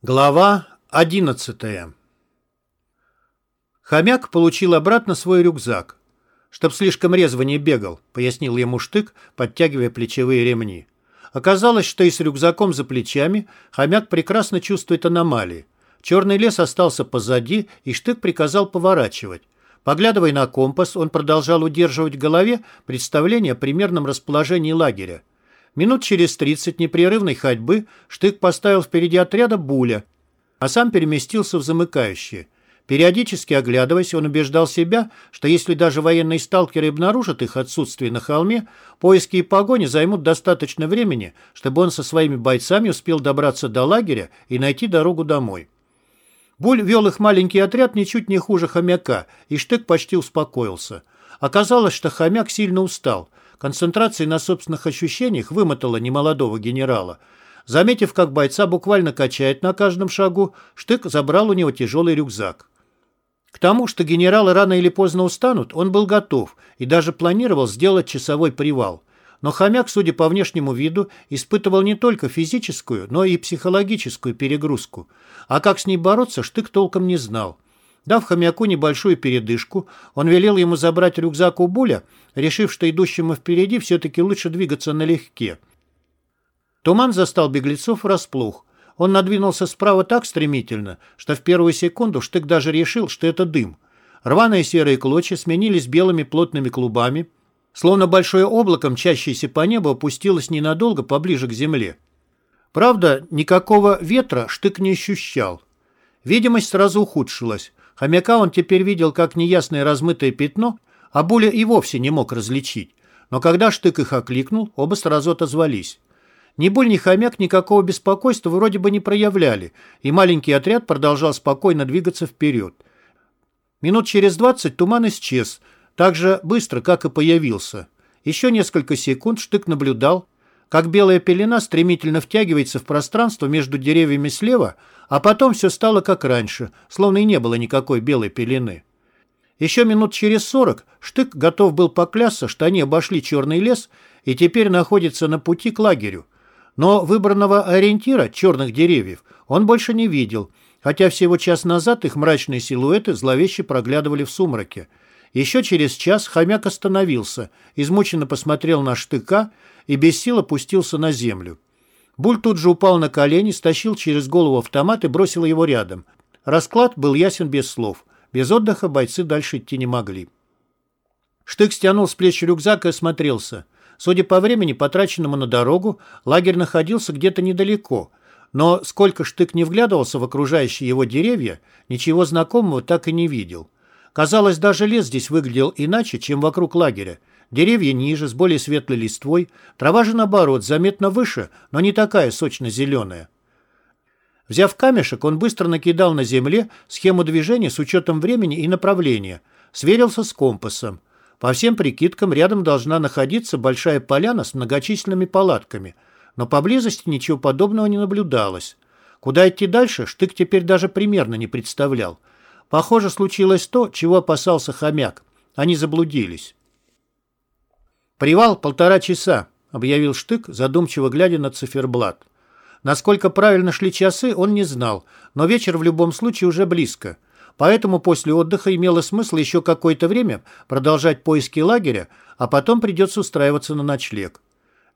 Глава одиннадцатая Хомяк получил обратно свой рюкзак. «Чтоб слишком резво не бегал», — пояснил ему Штык, подтягивая плечевые ремни. Оказалось, что и с рюкзаком за плечами хомяк прекрасно чувствует аномалии. Черный лес остался позади, и Штык приказал поворачивать. Поглядывая на компас, он продолжал удерживать в голове представление о примерном расположении лагеря. Минут через 30 непрерывной ходьбы Штык поставил впереди отряда Буля, а сам переместился в замыкающие. Периодически оглядываясь, он убеждал себя, что если даже военные сталкеры обнаружат их отсутствие на холме, поиски и погони займут достаточно времени, чтобы он со своими бойцами успел добраться до лагеря и найти дорогу домой. Буль вел их маленький отряд ничуть не хуже хомяка, и Штык почти успокоился. Оказалось, что хомяк сильно устал – Концентрация на собственных ощущениях вымотала немолодого генерала. Заметив, как бойца буквально качает на каждом шагу, Штык забрал у него тяжелый рюкзак. К тому, что генералы рано или поздно устанут, он был готов и даже планировал сделать часовой привал. Но хомяк, судя по внешнему виду, испытывал не только физическую, но и психологическую перегрузку. А как с ней бороться, Штык толком не знал. Дав хомяку небольшую передышку, он велел ему забрать рюкзак у Буля, решив, что идущему впереди все-таки лучше двигаться налегке. Туман застал беглецов врасплох. Он надвинулся справа так стремительно, что в первую секунду Штык даже решил, что это дым. Рваные серые клочья сменились белыми плотными клубами, словно большое облако, мчащееся по небу, опустилось ненадолго поближе к земле. Правда, никакого ветра Штык не ощущал. Видимость сразу ухудшилась. Хомяка он теперь видел как неясное размытое пятно, а Буля и вовсе не мог различить. Но когда Штык их окликнул, оба сразу отозвались. Ни Буль, ни Хомяк никакого беспокойства вроде бы не проявляли, и маленький отряд продолжал спокойно двигаться вперед. Минут через двадцать туман исчез, так же быстро, как и появился. Еще несколько секунд Штык наблюдал, как белая пелена стремительно втягивается в пространство между деревьями слева, а потом все стало как раньше, словно и не было никакой белой пелены. Еще минут через сорок Штык готов был поклясться, что они обошли черный лес и теперь находятся на пути к лагерю. Но выбранного ориентира, черных деревьев, он больше не видел, хотя всего час назад их мрачные силуэты зловеще проглядывали в сумраке. Еще через час хомяк остановился, измученно посмотрел на штыка и без сил опустился на землю. Буль тут же упал на колени, стащил через голову автомат и бросил его рядом. Расклад был ясен без слов. Без отдыха бойцы дальше идти не могли. Штык стянул с плеч рюкзак и осмотрелся. Судя по времени, потраченному на дорогу, лагерь находился где-то недалеко. Но сколько Штык не вглядывался в окружающие его деревья, ничего знакомого так и не видел. Казалось, даже лес здесь выглядел иначе, чем вокруг лагеря. Деревья ниже, с более светлой листвой. Трава же, наоборот, заметно выше, но не такая сочно-зеленая. Взяв камешек, он быстро накидал на земле схему движения с учетом времени и направления. Сверился с компасом. По всем прикидкам, рядом должна находиться большая поляна с многочисленными палатками. Но поблизости ничего подобного не наблюдалось. Куда идти дальше, Штык теперь даже примерно не представлял. Похоже, случилось то, чего опасался хомяк. Они заблудились. «Привал полтора часа», — объявил Штык, задумчиво глядя на циферблат. Насколько правильно шли часы, он не знал, но вечер в любом случае уже близко. Поэтому после отдыха имело смысл еще какое-то время продолжать поиски лагеря, а потом придется устраиваться на ночлег.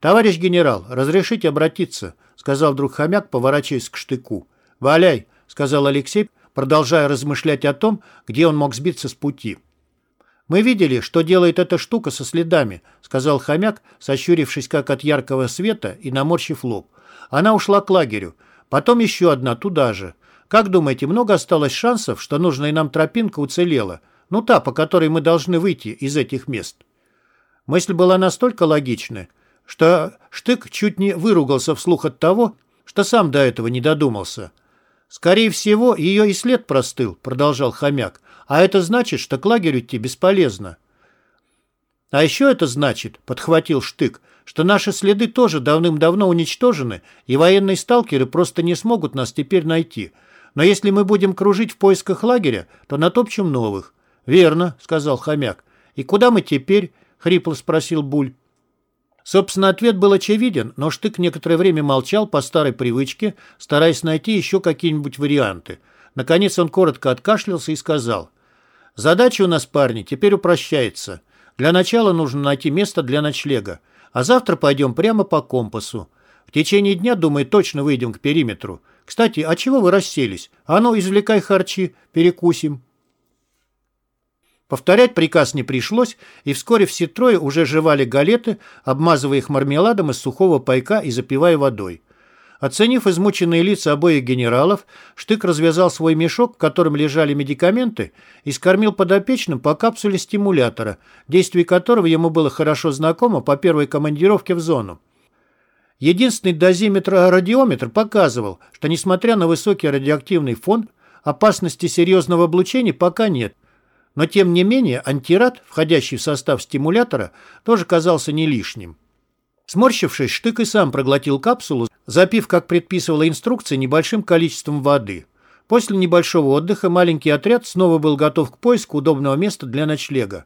«Товарищ генерал, разрешите обратиться», — сказал вдруг хомяк, поворачиваясь к штыку. «Валяй», — сказал Алексей, продолжая размышлять о том, где он мог сбиться с пути. «Мы видели, что делает эта штука со следами», — сказал хомяк, сощурившись как от яркого света и наморщив лоб. «Она ушла к лагерю. Потом еще одна туда же. Как думаете, много осталось шансов, что нужная нам тропинка уцелела? Ну та, по которой мы должны выйти из этих мест?» Мысль была настолько логичной, что Штык чуть не выругался вслух от того, что сам до этого не додумался. «Скорее всего, ее и след простыл», — продолжал хомяк. А это значит, что к лагерю идти бесполезно. А еще это значит, подхватил Штык, что наши следы тоже давным-давно уничтожены, и военные сталкеры просто не смогут нас теперь найти. Но если мы будем кружить в поисках лагеря, то натопчем новых. Верно, сказал хомяк. И куда мы теперь? Хрипло спросил Буль. Собственно, ответ был очевиден, но Штык некоторое время молчал по старой привычке, стараясь найти еще какие-нибудь варианты. Наконец он коротко откашлялся и сказал. «Задача у нас, парни, теперь упрощается. Для начала нужно найти место для ночлега, а завтра пойдем прямо по компасу. В течение дня, думаю, точно выйдем к периметру. Кстати, а чего вы расселись? А ну, извлекай харчи, перекусим». Повторять приказ не пришлось, и вскоре все трое уже жевали галеты, обмазывая их мармеладом из сухого пайка и запивая водой. Оценив измученные лица обоих генералов, Штык развязал свой мешок, в котором лежали медикаменты, и скормил подопечным по капсуле стимулятора, действие которого ему было хорошо знакомо по первой командировке в зону. Единственный дозиметр-радиометр показывал, что, несмотря на высокий радиоактивный фон, опасности серьезного облучения пока нет, но тем не менее антирад, входящий в состав стимулятора, тоже казался не лишним. Сморщившись, Штык и сам проглотил капсулу, запив, как предписывала инструкция, небольшим количеством воды. После небольшого отдыха маленький отряд снова был готов к поиску удобного места для ночлега.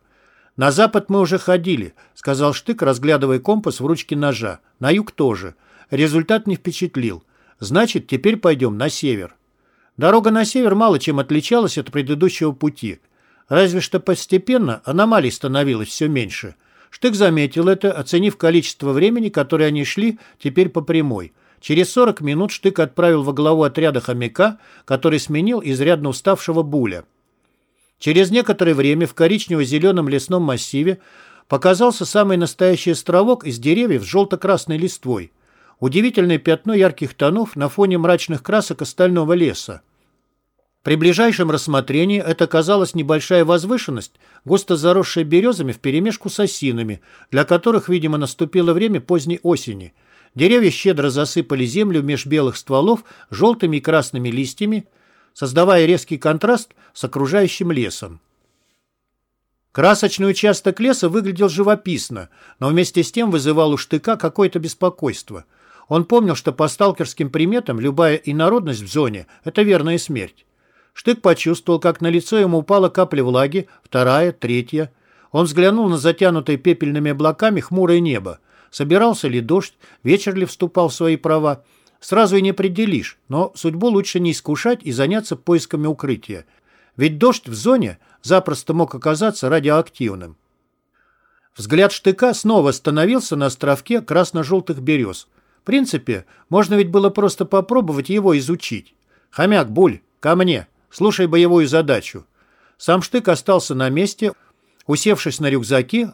«На запад мы уже ходили», — сказал Штык, разглядывая компас в ручке ножа. «На юг тоже. Результат не впечатлил. Значит, теперь пойдем на север». Дорога на север мало чем отличалась от предыдущего пути — Разве что постепенно аномалий становилось все меньше. Штык заметил это, оценив количество времени, которое они шли теперь по прямой. Через 40 минут Штык отправил во главу отряда хомяка, который сменил изрядно уставшего Буля. Через некоторое время в коричнево-зеленом лесном массиве показался самый настоящий островок из деревьев с желто-красной листвой. Удивительное пятно ярких тонов на фоне мрачных красок остального леса. При ближайшем рассмотрении это казалась небольшая возвышенность, густо заросшая березами вперемешку с осинами, для которых, видимо, наступило время поздней осени. Деревья щедро засыпали землю меж белых стволов желтыми и красными листьями, создавая резкий контраст с окружающим лесом. Красочный участок леса выглядел живописно, но вместе с тем вызывал у штыка какое-то беспокойство. Он помнил, что по сталкерским приметам любая инородность в зоне – это верная смерть. Штык почувствовал, как на лицо ему упала капля влаги, вторая, третья. Он взглянул на затянутое пепельными облаками хмурое небо. Собирался ли дождь, вечер ли вступал в свои права. Сразу и не определишь, но судьбу лучше не искушать и заняться поисками укрытия. Ведь дождь в зоне запросто мог оказаться радиоактивным. Взгляд штыка снова остановился на островке красно-желтых берез. В принципе, можно ведь было просто попробовать его изучить. «Хомяк, Буль, ко мне!» Слушай боевую задачу. Сам штык остался на месте, усевшись на рюкзаки,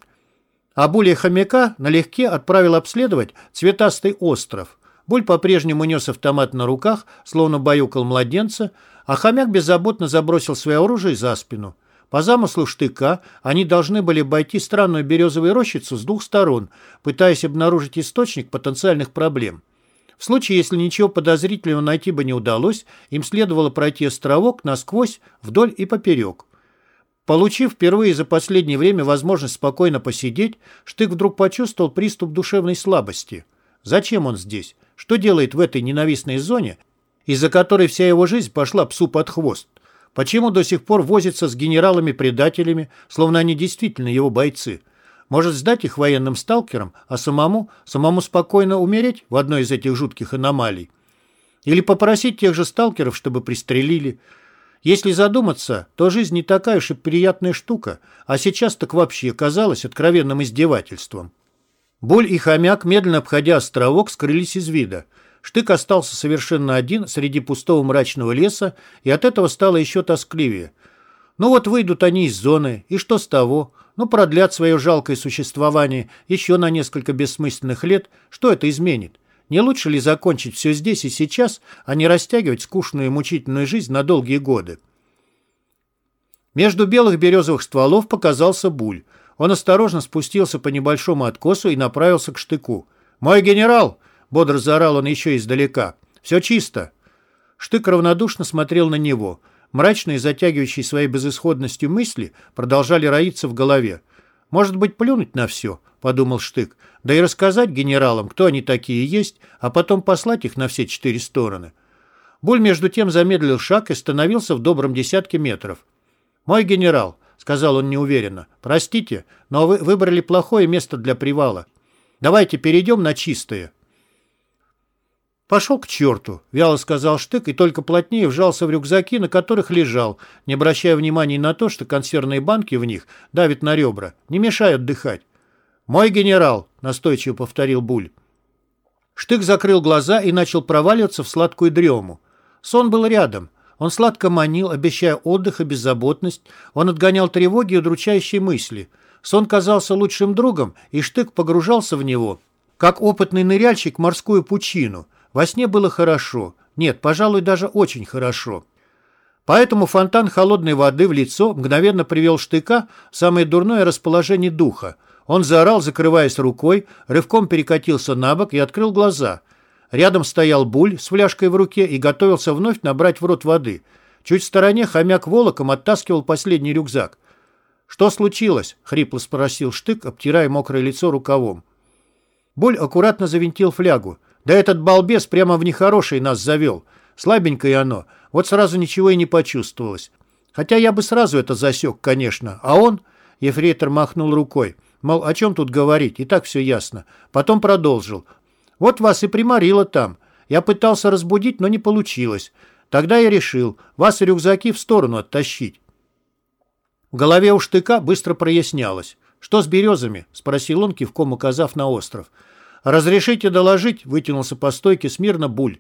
а Буль хомяка налегке отправил обследовать цветастый остров. Буль по-прежнему нес автомат на руках, словно баюкал младенца, а хомяк беззаботно забросил свое оружие за спину. По замыслу штыка они должны были обойти странную березовую рощицу с двух сторон, пытаясь обнаружить источник потенциальных проблем. В случае, если ничего подозрительного найти бы не удалось, им следовало пройти островок насквозь, вдоль и поперек. Получив впервые за последнее время возможность спокойно посидеть, Штык вдруг почувствовал приступ душевной слабости. Зачем он здесь? Что делает в этой ненавистной зоне, из-за которой вся его жизнь пошла псу под хвост? Почему до сих пор возится с генералами-предателями, словно они действительно его бойцы? Может сдать их военным сталкерам, а самому, самому спокойно умереть в одной из этих жутких аномалий? Или попросить тех же сталкеров, чтобы пристрелили? Если задуматься, то жизнь не такая уж и приятная штука, а сейчас так вообще казалось откровенным издевательством. Боль и хомяк, медленно обходя островок, скрылись из вида. Штык остался совершенно один среди пустого мрачного леса, и от этого стало еще тоскливее. Ну вот выйдут они из зоны, и что с того? Ну, продлят свое жалкое существование еще на несколько бессмысленных лет. Что это изменит? Не лучше ли закончить все здесь и сейчас, а не растягивать скучную и мучительную жизнь на долгие годы? Между белых березовых стволов показался буль. Он осторожно спустился по небольшому откосу и направился к штыку. «Мой генерал!» — бодро заорал он еще издалека. «Все чисто!» Штык равнодушно смотрел на него — Мрачные, затягивающие своей безысходностью мысли продолжали роиться в голове. «Может быть, плюнуть на все?» — подумал Штык. «Да и рассказать генералам, кто они такие есть, а потом послать их на все четыре стороны». Буль между тем замедлил шаг и становился в добром десятке метров. «Мой генерал», — сказал он неуверенно, — «простите, но вы выбрали плохое место для привала. Давайте перейдем на чистое. «Пошел к черту», — вяло сказал Штык и только плотнее вжался в рюкзаки, на которых лежал, не обращая внимания на то, что консервные банки в них давят на ребра, не мешают дыхать. «Мой генерал», — настойчиво повторил Буль. Штык закрыл глаза и начал проваливаться в сладкую дрему. Сон был рядом. Он сладко манил, обещая отдых и беззаботность. Он отгонял тревоги и удручающие мысли. Сон казался лучшим другом, и Штык погружался в него, как опытный ныряльщик в морскую пучину. Во сне было хорошо. Нет, пожалуй, даже очень хорошо. Поэтому фонтан холодной воды в лицо мгновенно привел Штыка в самое дурное расположение духа. Он заорал, закрываясь рукой, рывком перекатился на бок и открыл глаза. Рядом стоял Буль с фляжкой в руке и готовился вновь набрать в рот воды. Чуть в стороне хомяк волоком оттаскивал последний рюкзак. «Что случилось?» — хрипло спросил Штык, обтирая мокрое лицо рукавом. Буль аккуратно завинтил флягу. Да этот балбес прямо в нехороший нас завел. Слабенькое оно. Вот сразу ничего и не почувствовалось. Хотя я бы сразу это засек, конечно. А он... Ефрейтор махнул рукой. Мол, о чем тут говорить, и так все ясно. Потом продолжил. Вот вас и приморило там. Я пытался разбудить, но не получилось. Тогда я решил вас и рюкзаки в сторону оттащить. В голове у штыка быстро прояснялось. «Что с березами?» – спросил он, кивком указав на остров. «Разрешите доложить?» – вытянулся по стойке смирно Буль.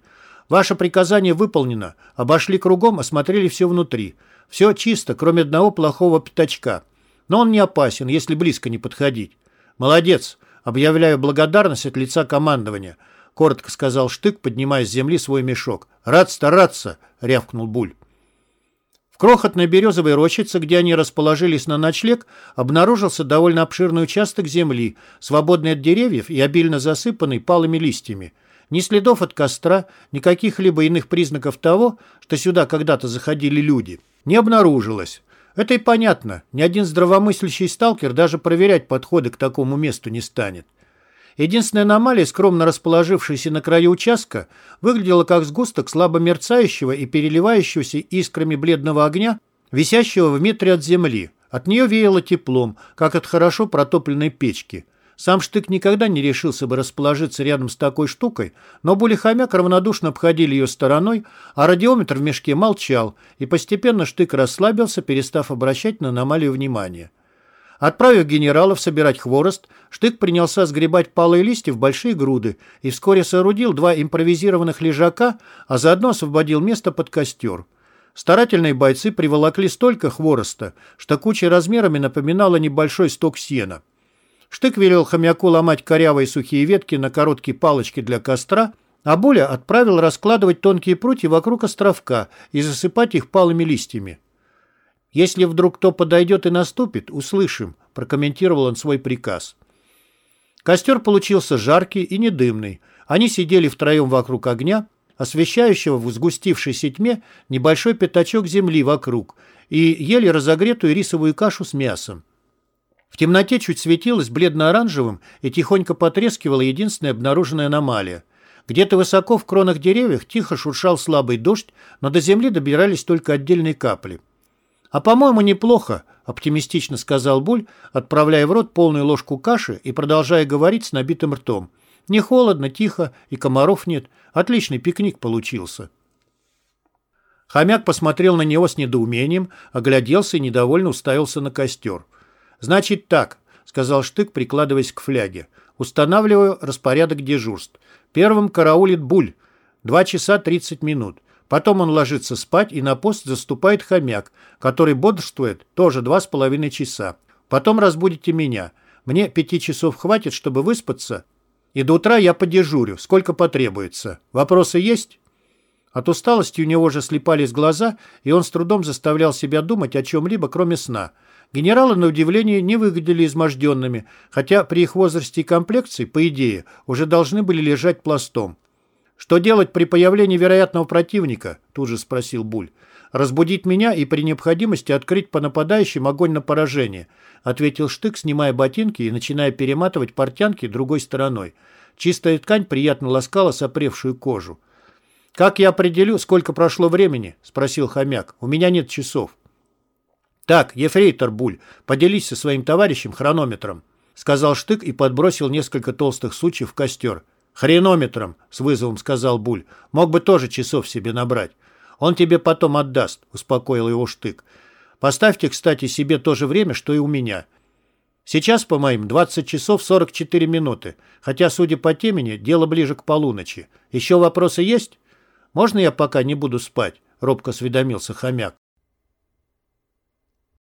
«Ваше приказание выполнено. Обошли кругом, осмотрели все внутри. Все чисто, кроме одного плохого пятачка. Но он не опасен, если близко не подходить». «Молодец!» – объявляю благодарность от лица командования. Коротко сказал Штык, поднимая с земли свой мешок. «Рад стараться!» – рявкнул Буль крохотной березовой рощице, где они расположились на ночлег, обнаружился довольно обширный участок земли, свободный от деревьев и обильно засыпанный палыми листьями. Ни следов от костра, ни каких-либо иных признаков того, что сюда когда-то заходили люди, не обнаружилось. Это и понятно, ни один здравомыслящий сталкер даже проверять подходы к такому месту не станет. Единственная аномалия, скромно расположившаяся на краю участка, выглядела как сгусток слабо мерцающего и переливающегося искрами бледного огня, висящего в метре от земли. От нее веяло теплом, как от хорошо протопленной печки. Сам Штык никогда не решился бы расположиться рядом с такой штукой, но Булихомяк равнодушно обходили ее стороной, а радиометр в мешке молчал, и постепенно Штык расслабился, перестав обращать на аномалию внимания. Отправив генералов собирать хворост, Штык принялся сгребать палые листья в большие груды и вскоре соорудил два импровизированных лежака, а заодно освободил место под костер. Старательные бойцы приволокли столько хвороста, что куча размерами напоминала небольшой сток сена. Штык велел хомяку ломать корявые сухие ветки на короткие палочки для костра, а Буля отправил раскладывать тонкие прутья вокруг островка и засыпать их палыми листьями. «Если вдруг кто подойдет и наступит, услышим», – прокомментировал он свой приказ. Костер получился жаркий и недымный. Они сидели втроем вокруг огня, освещающего в сгустившейся тьме небольшой пятачок земли вокруг, и ели разогретую рисовую кашу с мясом. В темноте чуть светилось бледно-оранжевым и тихонько потрескивала единственная обнаруженная аномалия. Где-то высоко в кронах деревьев тихо шуршал слабый дождь, но до земли добирались только отдельные капли. «А, по-моему, неплохо», — оптимистично сказал Буль, отправляя в рот полную ложку каши и продолжая говорить с набитым ртом. «Не холодно, тихо, и комаров нет. Отличный пикник получился». Хомяк посмотрел на него с недоумением, огляделся и недовольно уставился на костер. «Значит так», — сказал Штык, прикладываясь к фляге. «Устанавливаю распорядок дежурств. Первым караулит Буль. Два часа тридцать минут. Потом он ложится спать, и на пост заступает хомяк, который бодрствует тоже два с половиной часа. Потом разбудите меня. Мне пяти часов хватит, чтобы выспаться, и до утра я подежурю, сколько потребуется. Вопросы есть?» От усталости у него же слепались глаза, и он с трудом заставлял себя думать о чем-либо, кроме сна. Генералы, на удивление, не выглядели изможденными, хотя при их возрасте и комплекции, по идее, уже должны были лежать пластом. «Что делать при появлении вероятного противника?» – тут же спросил Буль. «Разбудить меня и при необходимости открыть по нападающим огонь на поражение», – ответил Штык, снимая ботинки и начиная перематывать портянки другой стороной. Чистая ткань приятно ласкала сопревшую кожу. «Как я определю, сколько прошло времени?» – спросил хомяк. «У меня нет часов». «Так, ефрейтор Буль, поделись со своим товарищем хронометром». — сказал Штык и подбросил несколько толстых сучьев в костер. «Хренометром», — с вызовом сказал Буль. «Мог бы тоже часов себе набрать. Он тебе потом отдаст», — успокоил его Штык. «Поставьте, кстати, себе то же время, что и у меня. Сейчас, по моим, 20 часов 44 минуты, хотя, судя по темени, дело ближе к полуночи. Еще вопросы есть? Можно я пока не буду спать?» — робко осведомился хомяк.